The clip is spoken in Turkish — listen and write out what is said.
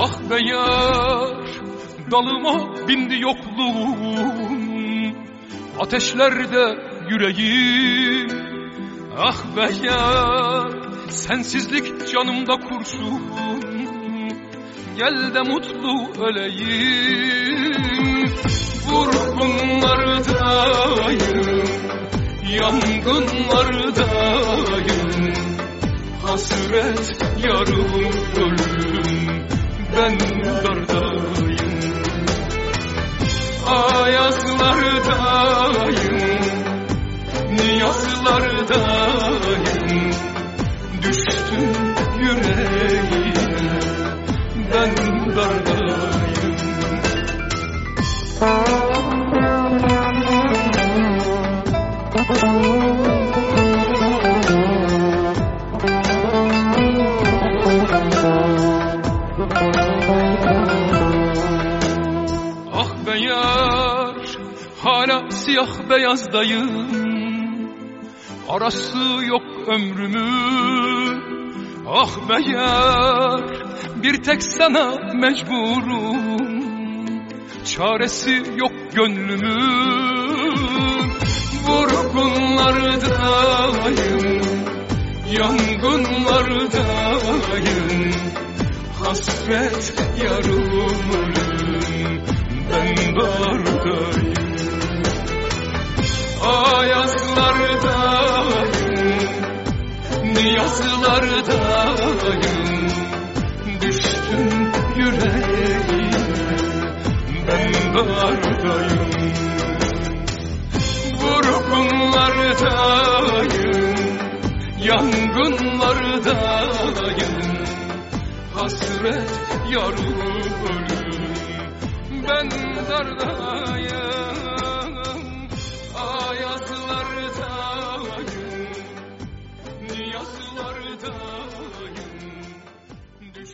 Ah dalıma bindi yokluğun Ateşlerde yüreğim. Ah be yar sensizlik canımda kurşun. Gel de mutlu öleyim. Vurgunlardayım Yangınlardayım Hasret yarım ölüm Niyazlardayım Düştüm yüreğime. Ben dardayım Ah be yar hala siyah beyazdayım Arası yok ömrümün Ah be yar bir tek sana mecburum. Çaresi yok gönlümün Vurgunlardayım Yangınlardayım Hasret yarım ölüm Niyazlardayım Düştüm yüreğime. Ben dardayım Vurgunlardayım. Yangınlardayım. Hasret yarım Ben dardayım yaslardayım Düş